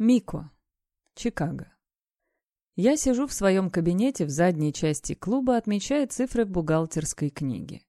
Мико. Чикаго. Я сижу в своем кабинете в задней части клуба, отмечая цифры в бухгалтерской книге.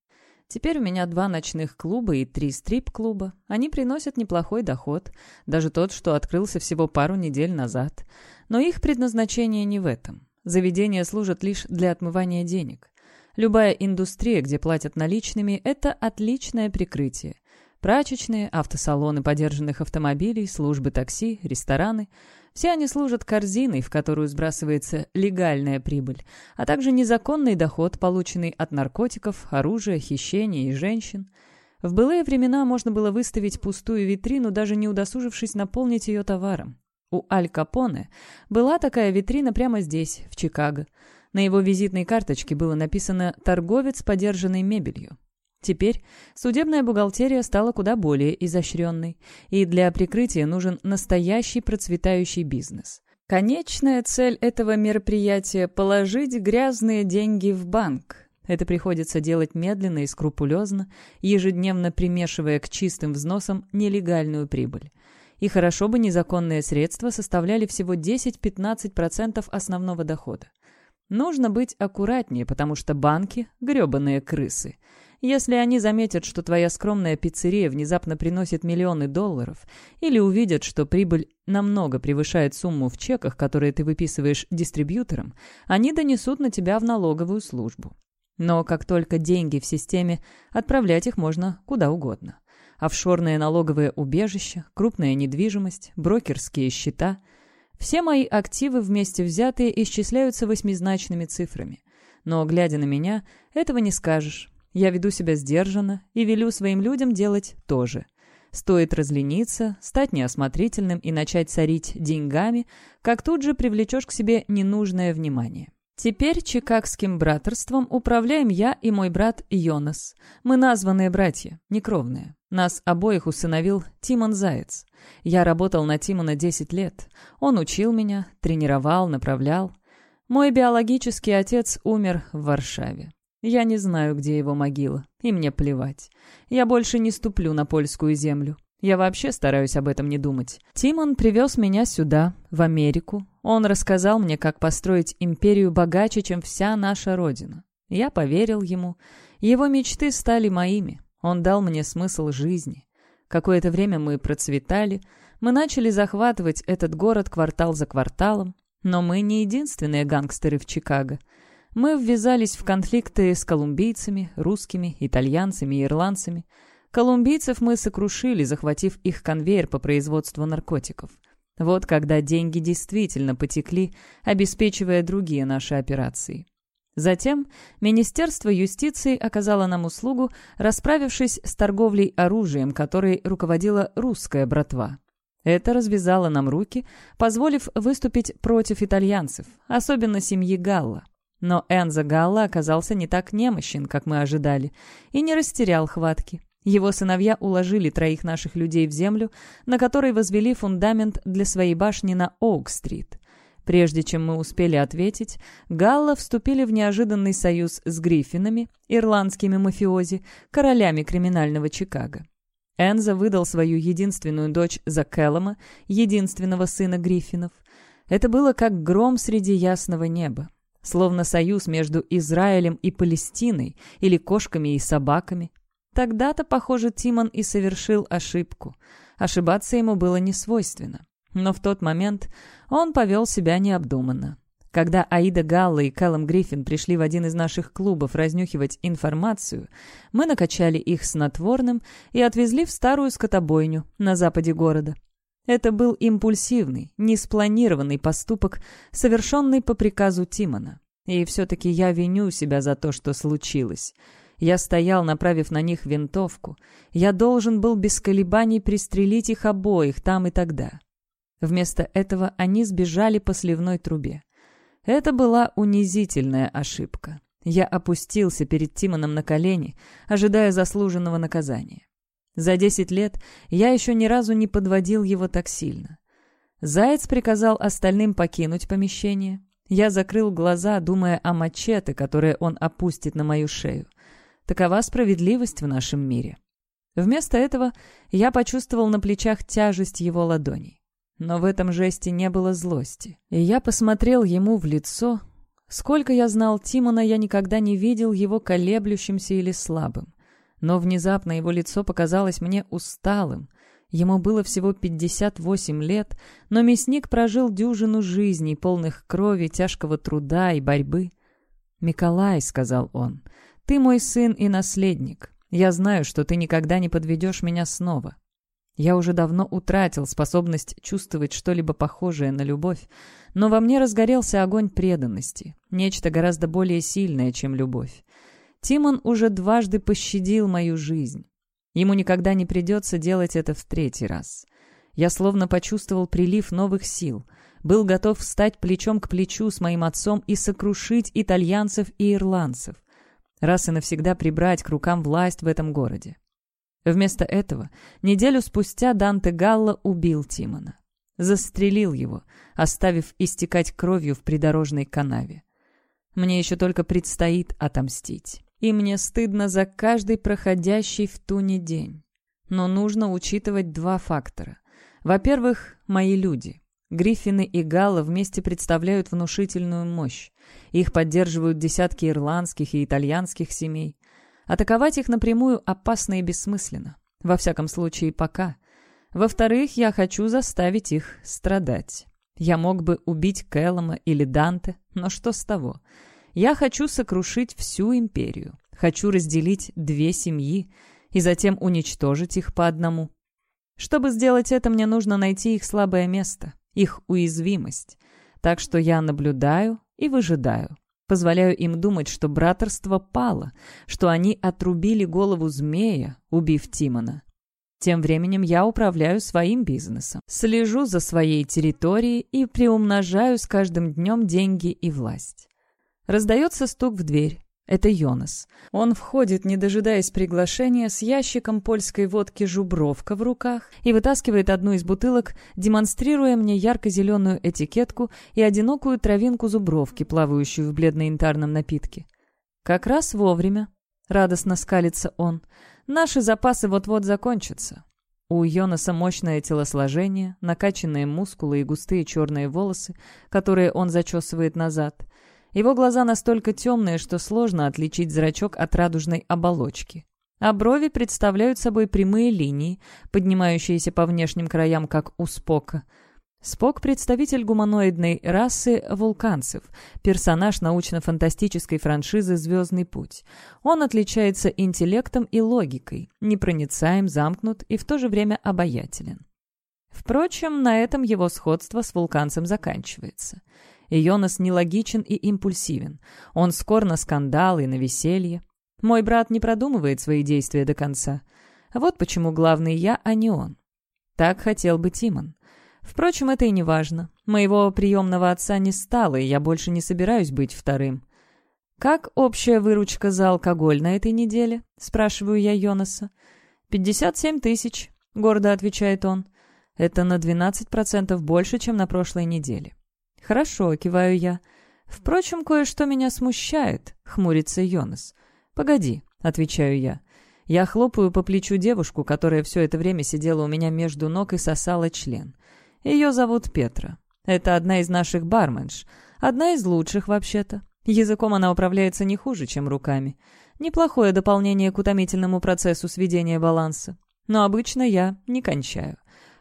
Теперь у меня два ночных клуба и три стрип-клуба. Они приносят неплохой доход, даже тот, что открылся всего пару недель назад. Но их предназначение не в этом. Заведения служат лишь для отмывания денег. Любая индустрия, где платят наличными, это отличное прикрытие. Прачечные, автосалоны подержанных автомобилей, службы такси, рестораны – все они служат корзиной, в которую сбрасывается легальная прибыль, а также незаконный доход, полученный от наркотиков, оружия, хищений и женщин. В былые времена можно было выставить пустую витрину, даже не удосужившись наполнить ее товаром. У Аль Капоне была такая витрина прямо здесь, в Чикаго. На его визитной карточке было написано «Торговец подержанной мебелью». Теперь судебная бухгалтерия стала куда более изощренной, и для прикрытия нужен настоящий процветающий бизнес. Конечная цель этого мероприятия – положить грязные деньги в банк. Это приходится делать медленно и скрупулезно, ежедневно примешивая к чистым взносам нелегальную прибыль. И хорошо бы незаконные средства составляли всего 10-15% основного дохода. Нужно быть аккуратнее, потому что банки – гребаные крысы – если они заметят, что твоя скромная пиццерия внезапно приносит миллионы долларов, или увидят, что прибыль намного превышает сумму в чеках, которые ты выписываешь дистрибьюторам, они донесут на тебя в налоговую службу. Но как только деньги в системе, отправлять их можно куда угодно. Офшорные налоговые убежища, крупная недвижимость, брокерские счета – все мои активы вместе взятые исчисляются восьмизначными цифрами. Но, глядя на меня, этого не скажешь. Я веду себя сдержанно и велю своим людям делать то же. Стоит разлениться, стать неосмотрительным и начать царить деньгами, как тут же привлечешь к себе ненужное внимание. Теперь чикагским братерством управляем я и мой брат Йонас. Мы названные братья, некровные. Нас обоих усыновил Тимон Заяц. Я работал на Тимона 10 лет. Он учил меня, тренировал, направлял. Мой биологический отец умер в Варшаве. Я не знаю, где его могила, и мне плевать. Я больше не ступлю на польскую землю. Я вообще стараюсь об этом не думать. Тимон привез меня сюда, в Америку. Он рассказал мне, как построить империю богаче, чем вся наша родина. Я поверил ему. Его мечты стали моими. Он дал мне смысл жизни. Какое-то время мы процветали. Мы начали захватывать этот город квартал за кварталом. Но мы не единственные гангстеры в Чикаго. Мы ввязались в конфликты с колумбийцами, русскими, итальянцами и ирландцами. Колумбийцев мы сокрушили, захватив их конвейер по производству наркотиков. Вот когда деньги действительно потекли, обеспечивая другие наши операции. Затем Министерство юстиции оказало нам услугу, расправившись с торговлей оружием, которой руководила русская братва. Это развязало нам руки, позволив выступить против итальянцев, особенно семьи Галла. Но Энзо Галла оказался не так немощен, как мы ожидали, и не растерял хватки. Его сыновья уложили троих наших людей в землю, на которой возвели фундамент для своей башни на Оук-стрит. Прежде чем мы успели ответить, Галла вступили в неожиданный союз с Гриффинами, ирландскими мафиози, королями криминального Чикаго. Энза выдал свою единственную дочь за Кэллома, единственного сына Гриффинов. Это было как гром среди ясного неба словно союз между Израилем и Палестиной или кошками и собаками. Тогда-то, похоже, Тимон и совершил ошибку. Ошибаться ему было не свойственно. Но в тот момент он повел себя необдуманно. Когда Аида Галла и Кэллом Гриффин пришли в один из наших клубов разнюхивать информацию, мы накачали их снотворным и отвезли в старую скотобойню на западе города. Это был импульсивный, неспланированный поступок, совершенный по приказу Тимона. И все-таки я виню себя за то, что случилось. Я стоял, направив на них винтовку. Я должен был без колебаний пристрелить их обоих там и тогда. Вместо этого они сбежали по сливной трубе. Это была унизительная ошибка. Я опустился перед Тимоном на колени, ожидая заслуженного наказания. За десять лет я еще ни разу не подводил его так сильно. Заяц приказал остальным покинуть помещение. Я закрыл глаза, думая о мачете, которое он опустит на мою шею. Такова справедливость в нашем мире. Вместо этого я почувствовал на плечах тяжесть его ладоней. Но в этом жесте не было злости. И я посмотрел ему в лицо. Сколько я знал Тимона, я никогда не видел его колеблющимся или слабым. Но внезапно его лицо показалось мне усталым. Ему было всего 58 лет, но мясник прожил дюжину жизней, полных крови, тяжкого труда и борьбы. «Миколай», — сказал он, — «ты мой сын и наследник. Я знаю, что ты никогда не подведешь меня снова. Я уже давно утратил способность чувствовать что-либо похожее на любовь, но во мне разгорелся огонь преданности, нечто гораздо более сильное, чем любовь. Тимон уже дважды пощадил мою жизнь. Ему никогда не придется делать это в третий раз. Я словно почувствовал прилив новых сил, был готов встать плечом к плечу с моим отцом и сокрушить итальянцев и ирландцев, раз и навсегда прибрать к рукам власть в этом городе. Вместо этого неделю спустя Данте Галла убил Тимона. Застрелил его, оставив истекать кровью в придорожной канаве. Мне еще только предстоит отомстить и мне стыдно за каждый проходящий в туне день. Но нужно учитывать два фактора. Во-первых, мои люди. Гриффины и Галла вместе представляют внушительную мощь. Их поддерживают десятки ирландских и итальянских семей. Атаковать их напрямую опасно и бессмысленно. Во всяком случае, пока. Во-вторых, я хочу заставить их страдать. Я мог бы убить Кэллома или Данте, но что с того? Я хочу сокрушить всю империю. Хочу разделить две семьи и затем уничтожить их по одному. Чтобы сделать это, мне нужно найти их слабое место, их уязвимость. Так что я наблюдаю и выжидаю. Позволяю им думать, что братерство пало, что они отрубили голову змея, убив Тимона. Тем временем я управляю своим бизнесом, слежу за своей территорией и приумножаю с каждым днем деньги и власть. Раздается стук в дверь. Это Йонас. Он входит, не дожидаясь приглашения, с ящиком польской водки «Жубровка» в руках и вытаскивает одну из бутылок, демонстрируя мне ярко-зеленую этикетку и одинокую травинку зубровки, плавающую в бледно-янтарном напитке. «Как раз вовремя», — радостно скалится он. «Наши запасы вот-вот закончатся». У Йонаса мощное телосложение, накачанные мускулы и густые черные волосы, которые он зачесывает назад — его глаза настолько темные, что сложно отличить зрачок от радужной оболочки. А брови представляют собой прямые линии, поднимающиеся по внешним краям, как у Спока. Спок — представитель гуманоидной расы вулканцев, персонаж научно-фантастической франшизы «Звездный путь». Он отличается интеллектом и логикой, непроницаем, замкнут и в то же время обаятелен. Впрочем, на этом его сходство с вулканцем заканчивается — и Йонас нелогичен и импульсивен. Он скор на скандалы и на веселье. Мой брат не продумывает свои действия до конца. Вот почему главный я, а не он. Так хотел бы Тимон. Впрочем, это и не важно. Моего приемного отца не стало, и я больше не собираюсь быть вторым. «Как общая выручка за алкоголь на этой неделе?» — спрашиваю я Йонаса. «Пятьдесят семь тысяч», — гордо отвечает он. «Это на двенадцать процентов больше, чем на прошлой неделе. «Хорошо», — киваю я. «Впрочем, кое-что меня смущает», — хмурится Йонас. «Погоди», — отвечаю я. Я хлопаю по плечу девушку, которая все это время сидела у меня между ног и сосала член. Ее зовут Петра. Это одна из наших барменш. Одна из лучших, вообще-то. Языком она управляется не хуже, чем руками. Неплохое дополнение к утомительному процессу сведения баланса. Но обычно я не кончаю.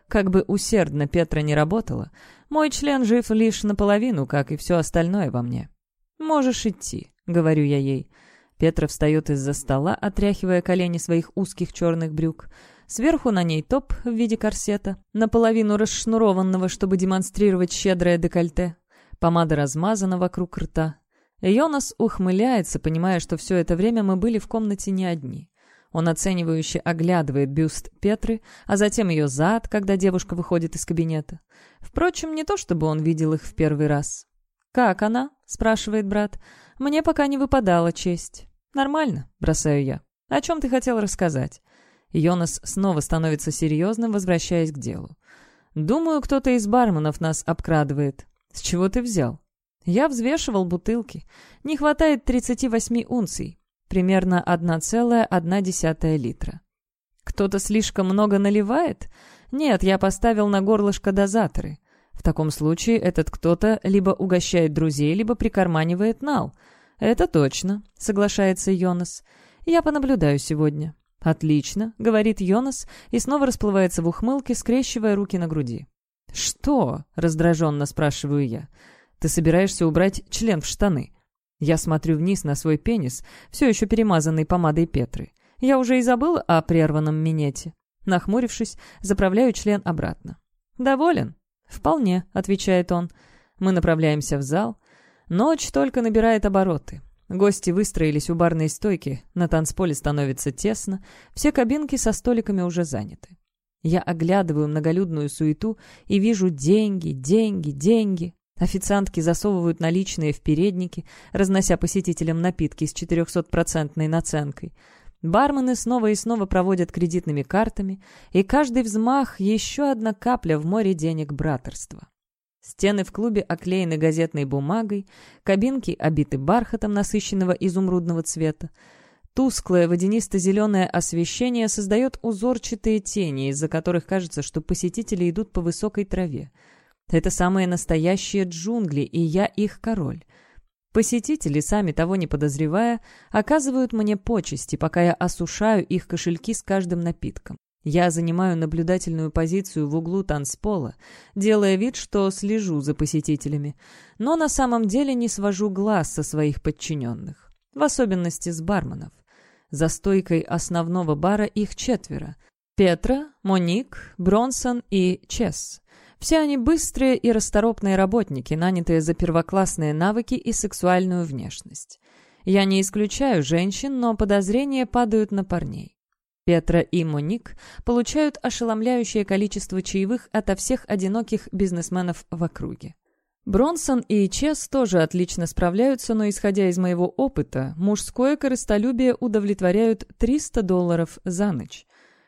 Как бы усердно Петра не работала, мой член жив лишь наполовину, как и все остальное во мне. «Можешь идти», — говорю я ей. Петра встает из-за стола, отряхивая колени своих узких черных брюк. Сверху на ней топ в виде корсета, наполовину расшнурованного, чтобы демонстрировать щедрое декольте. Помада размазана вокруг рта. Йонас ухмыляется, понимая, что все это время мы были в комнате не одни. Он оценивающе оглядывает бюст Петры, а затем ее зад, когда девушка выходит из кабинета. Впрочем, не то чтобы он видел их в первый раз. «Как она?» — спрашивает брат. «Мне пока не выпадала честь». «Нормально», — бросаю я. «О чем ты хотел рассказать?» Йонас снова становится серьезным, возвращаясь к делу. «Думаю, кто-то из барменов нас обкрадывает. С чего ты взял?» «Я взвешивал бутылки. Не хватает 38 унций примерно 1,1 литра. «Кто-то слишком много наливает?» «Нет, я поставил на горлышко дозаторы. В таком случае этот кто-то либо угощает друзей, либо прикарманивает нал». «Это точно», — соглашается Йонас. «Я понаблюдаю сегодня». «Отлично», — говорит Йонас и снова расплывается в ухмылке, скрещивая руки на груди. «Что?» — раздраженно спрашиваю я. «Ты собираешься убрать член в штаны?» Я смотрю вниз на свой пенис, все еще перемазанный помадой Петры. Я уже и забыл о прерванном минете. Нахмурившись, заправляю член обратно. «Доволен?» «Вполне», — отвечает он. Мы направляемся в зал. Ночь только набирает обороты. Гости выстроились у барной стойки, на танцполе становится тесно, все кабинки со столиками уже заняты. Я оглядываю многолюдную суету и вижу деньги, деньги, деньги. Официантки засовывают наличные в передники, разнося посетителям напитки с 400-процентной наценкой. Бармены снова и снова проводят кредитными картами, и каждый взмах — еще одна капля в море денег братерства. Стены в клубе оклеены газетной бумагой, кабинки обиты бархатом насыщенного изумрудного цвета. Тусклое водянисто-зеленое освещение создает узорчатые тени, из-за которых кажется, что посетители идут по высокой траве — это самые настоящие джунгли, и я их король. Посетители, сами того не подозревая, оказывают мне почести, пока я осушаю их кошельки с каждым напитком. Я занимаю наблюдательную позицию в углу танцпола, делая вид, что слежу за посетителями, но на самом деле не свожу глаз со своих подчиненных, в особенности с барменов. За стойкой основного бара их четверо. Петра, Моник, Бронсон и Чес. Все они быстрые и расторопные работники, нанятые за первоклассные навыки и сексуальную внешность. Я не исключаю женщин, но подозрения падают на парней. Петра и Моник получают ошеломляющее количество чаевых ото всех одиноких бизнесменов в округе. Бронсон и Чес тоже отлично справляются, но, исходя из моего опыта, мужское корыстолюбие удовлетворяют 300 долларов за ночь.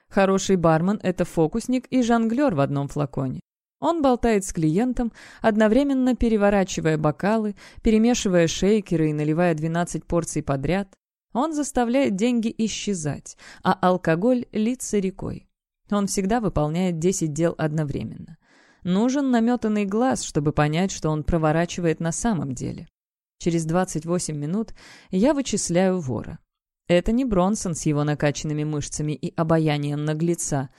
Хороший бармен – это фокусник и жонглер в одном флаконе. Он болтает с клиентом, одновременно переворачивая бокалы, перемешивая шейкеры и наливая 12 порций подряд. Он заставляет деньги исчезать, а алкоголь литься рекой. Он всегда выполняет 10 дел одновременно. Нужен наметанный глаз, чтобы понять, что он проворачивает на самом деле. Через 28 минут я вычисляю вора. Это не Бронсон с его накачанными мышцами и обаянием наглеца.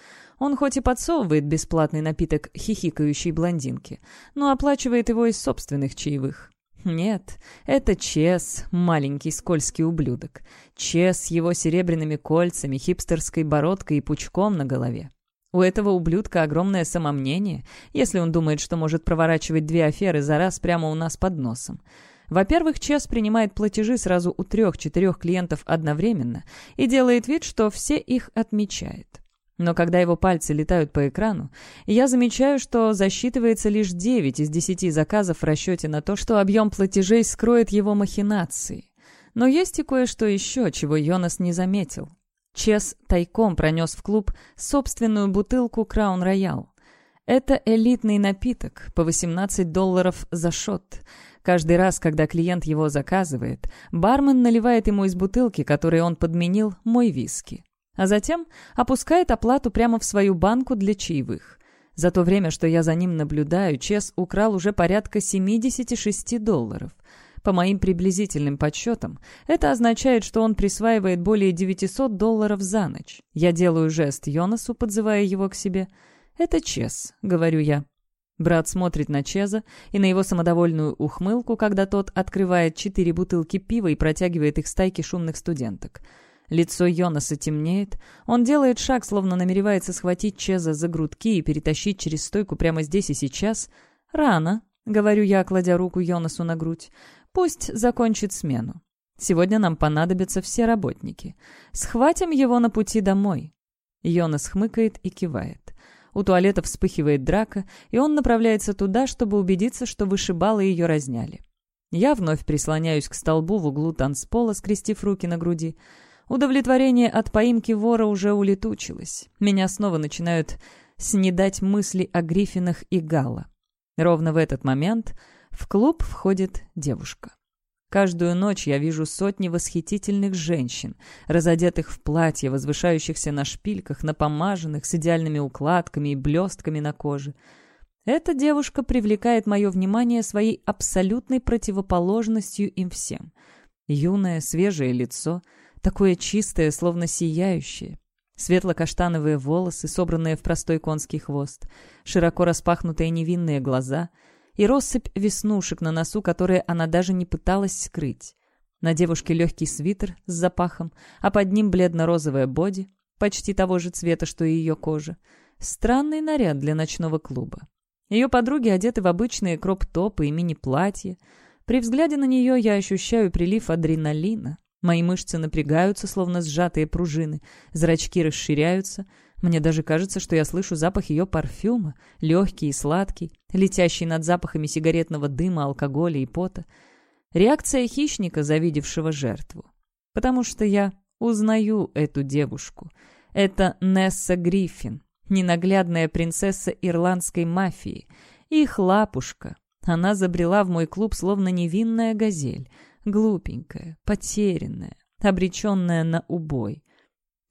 Он хоть и подсовывает бесплатный напиток хихикающей блондинке, но оплачивает его из собственных чаевых. Нет, это Чес, маленький скользкий ублюдок. Чес с его серебряными кольцами, хипстерской бородкой и пучком на голове. У этого ублюдка огромное самомнение, если он думает, что может проворачивать две аферы за раз прямо у нас под носом. Во-первых, Чес принимает платежи сразу у трех-четырех клиентов одновременно и делает вид, что все их отмечает. Но когда его пальцы летают по экрану, я замечаю, что засчитывается лишь 9 из 10 заказов в расчете на то, что объем платежей скроет его махинации. Но есть и кое-что еще, чего Йонас не заметил. Чес тайком пронес в клуб собственную бутылку Краун Роял. Это элитный напиток, по 18 долларов за шот. Каждый раз, когда клиент его заказывает, бармен наливает ему из бутылки, которой он подменил, мой виски а затем опускает оплату прямо в свою банку для чаевых. За то время, что я за ним наблюдаю, Чес украл уже порядка 76 долларов. По моим приблизительным подсчетам, это означает, что он присваивает более 900 долларов за ночь. Я делаю жест Йонасу, подзывая его к себе. «Это Чес», — говорю я. Брат смотрит на Чеза и на его самодовольную ухмылку, когда тот открывает четыре бутылки пива и протягивает их стайке шумных студенток. Лицо Йонаса темнеет. Он делает шаг, словно намеревается схватить Чеза за грудки и перетащить через стойку прямо здесь и сейчас. «Рано», — говорю я, кладя руку Йонасу на грудь. «Пусть закончит смену. Сегодня нам понадобятся все работники. Схватим его на пути домой». Йонас хмыкает и кивает. У туалета вспыхивает драка, и он направляется туда, чтобы убедиться, что вышибалы ее разняли. Я вновь прислоняюсь к столбу в углу танцпола, скрестив руки на груди. Удовлетворение от поимки вора уже улетучилось. Меня снова начинают снедать мысли о Гриффинах и Галла. Ровно в этот момент в клуб входит девушка. Каждую ночь я вижу сотни восхитительных женщин, разодетых в платья, возвышающихся на шпильках, напомаженных, с идеальными укладками и блестками на коже. Эта девушка привлекает мое внимание своей абсолютной противоположностью им всем. Юное, свежее лицо, такое чистое, словно сияющее. Светло-каштановые волосы, собранные в простой конский хвост, широко распахнутые невинные глаза — и россыпь веснушек на носу, которые она даже не пыталась скрыть. На девушке легкий свитер с запахом, а под ним бледно-розовая боди, почти того же цвета, что и ее кожа. Странный наряд для ночного клуба. Ее подруги одеты в обычные кроп-топы и мини-платья. При взгляде на нее я ощущаю прилив адреналина. Мои мышцы напрягаются, словно сжатые пружины, зрачки расширяются — мне даже кажется, что я слышу запах ее парфюма, легкий и сладкий, летящий над запахами сигаретного дыма, алкоголя и пота. Реакция хищника, завидевшего жертву. Потому что я узнаю эту девушку. Это Несса Гриффин, ненаглядная принцесса ирландской мафии. Их лапушка. Она забрела в мой клуб словно невинная газель, глупенькая, потерянная, обреченная на убой.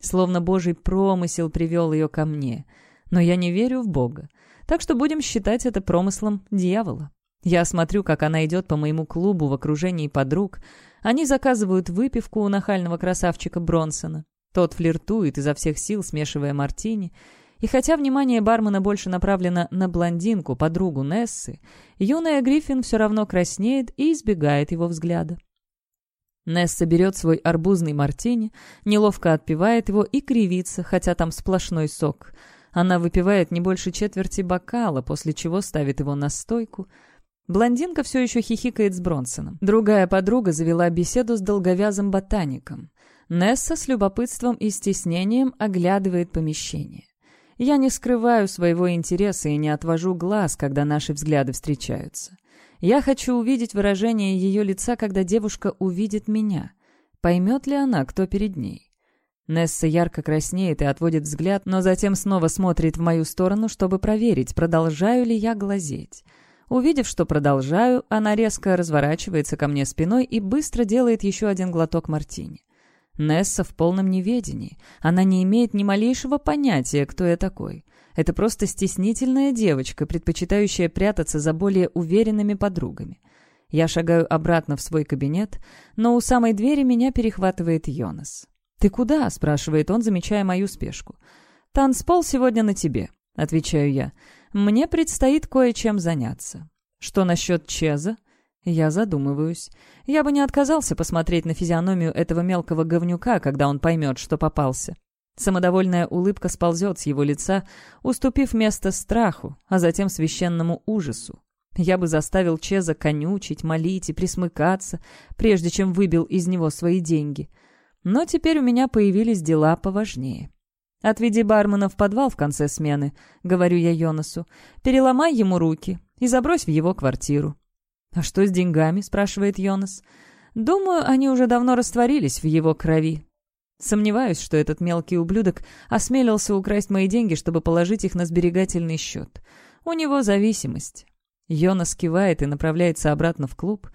Словно Божий промысел привел ее ко мне. Но я не верю в Бога. Так что будем считать это промыслом дьявола. Я смотрю, как она идет по моему клубу в окружении подруг. Они заказывают выпивку у нахального красавчика Бронсона. Тот флиртует изо всех сил, смешивая мартини. И хотя внимание бармена больше направлено на блондинку, подругу Нессы, юная Гриффин все равно краснеет и избегает его взгляда. Несса берет свой арбузный мартини, неловко отпивает его и кривится, хотя там сплошной сок. Она выпивает не больше четверти бокала, после чего ставит его на стойку. Блондинка все еще хихикает с Бронсоном. Другая подруга завела беседу с долговязым ботаником. Несса с любопытством и стеснением оглядывает помещение. Я не скрываю своего интереса и не отвожу глаз, когда наши взгляды встречаются. Я хочу увидеть выражение ее лица, когда девушка увидит меня. Поймет ли она, кто перед ней? Несса ярко краснеет и отводит взгляд, но затем снова смотрит в мою сторону, чтобы проверить, продолжаю ли я глазеть. Увидев, что продолжаю, она резко разворачивается ко мне спиной и быстро делает еще один глоток мартини. Несса в полном неведении. Она не имеет ни малейшего понятия, кто я такой. Это просто стеснительная девочка, предпочитающая прятаться за более уверенными подругами. Я шагаю обратно в свой кабинет, но у самой двери меня перехватывает Йонас. «Ты куда?» — спрашивает он, замечая мою спешку. «Танцпол сегодня на тебе», — отвечаю я. «Мне предстоит кое-чем заняться». «Что насчет Чеза?» Я задумываюсь. Я бы не отказался посмотреть на физиономию этого мелкого говнюка, когда он поймет, что попался. Самодовольная улыбка сползет с его лица, уступив место страху, а затем священному ужасу. Я бы заставил Чеза конючить, молить и присмыкаться, прежде чем выбил из него свои деньги. Но теперь у меня появились дела поважнее. «Отведи бармена в подвал в конце смены», — говорю я Йонасу. «Переломай ему руки и забрось в его квартиру». «А что с деньгами?» — спрашивает Йонас. «Думаю, они уже давно растворились в его крови», Сомневаюсь, что этот мелкий ублюдок осмелился украсть мои деньги, чтобы положить их на сберегательный счет. У него зависимость. Йонас кивает и направляется обратно в клуб.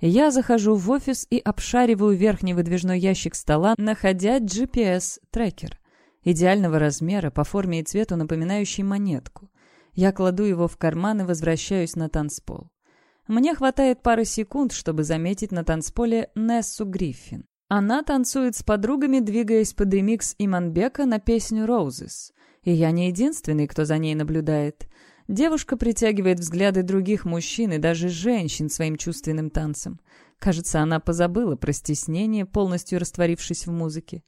Я захожу в офис и обшариваю верхний выдвижной ящик стола, находя GPS-трекер. Идеального размера, по форме и цвету напоминающий монетку. Я кладу его в карман и возвращаюсь на танцпол. Мне хватает пары секунд, чтобы заметить на танцполе Нессу Гриффин. Она танцует с подругами, двигаясь под ремикс Иманбека на песню «Roses». И я не единственный, кто за ней наблюдает. Девушка притягивает взгляды других мужчин и даже женщин своим чувственным танцем. Кажется, она позабыла про стеснение, полностью растворившись в музыке.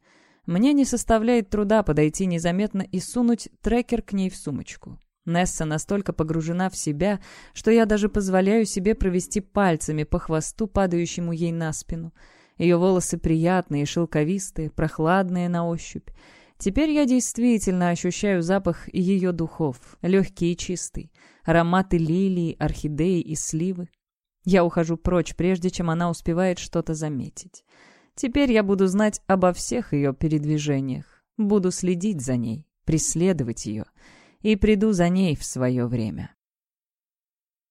Мне не составляет труда подойти незаметно и сунуть трекер к ней в сумочку. Несса настолько погружена в себя, что я даже позволяю себе провести пальцами по хвосту, падающему ей на спину — ее волосы приятные, шелковистые, прохладные на ощупь. Теперь я действительно ощущаю запах ее духов, легкий и чистый, ароматы лилии, орхидеи и сливы. Я ухожу прочь, прежде чем она успевает что-то заметить. Теперь я буду знать обо всех ее передвижениях, буду следить за ней, преследовать ее, и приду за ней в свое время.